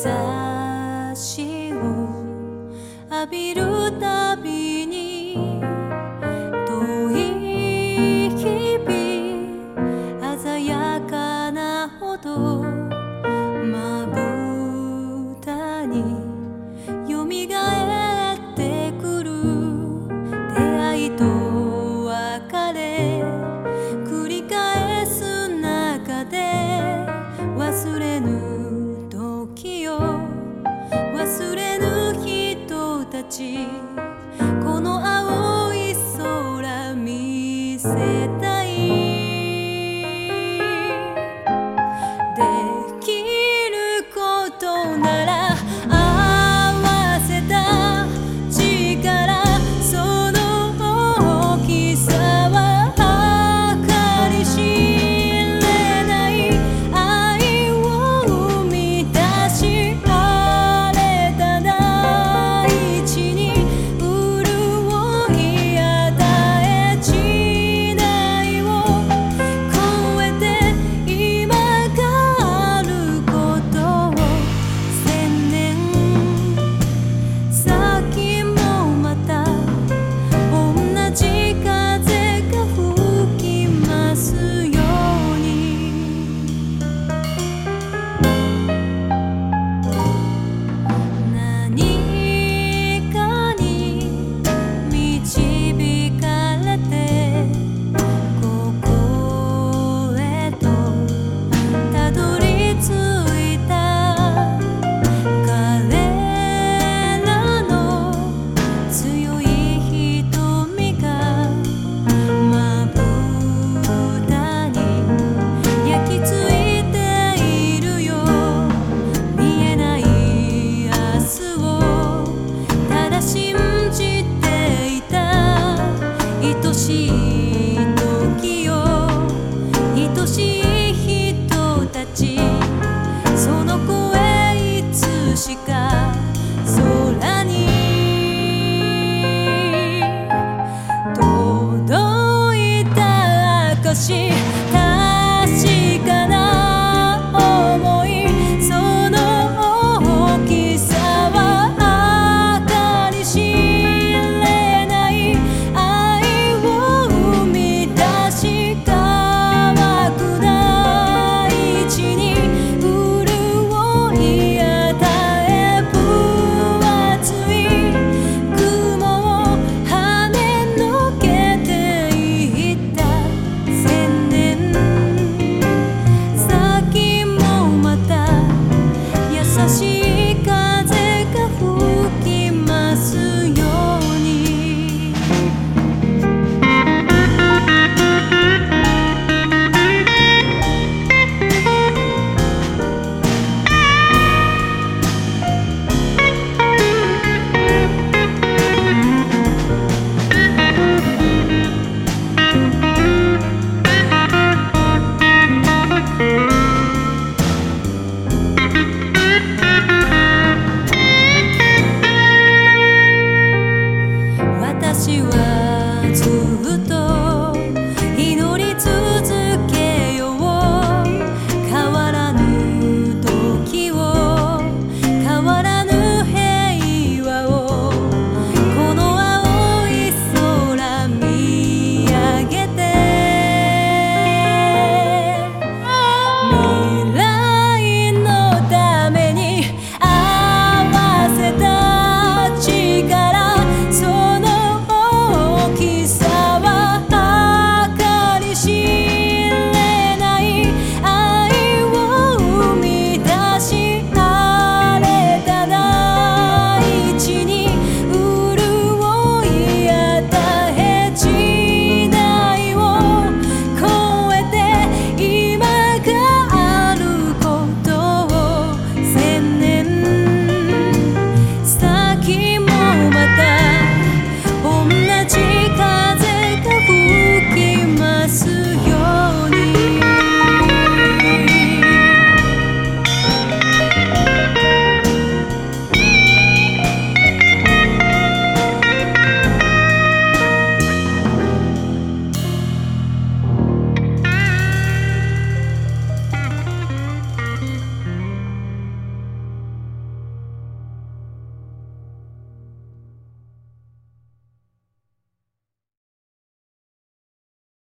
日差しを浴びる existe.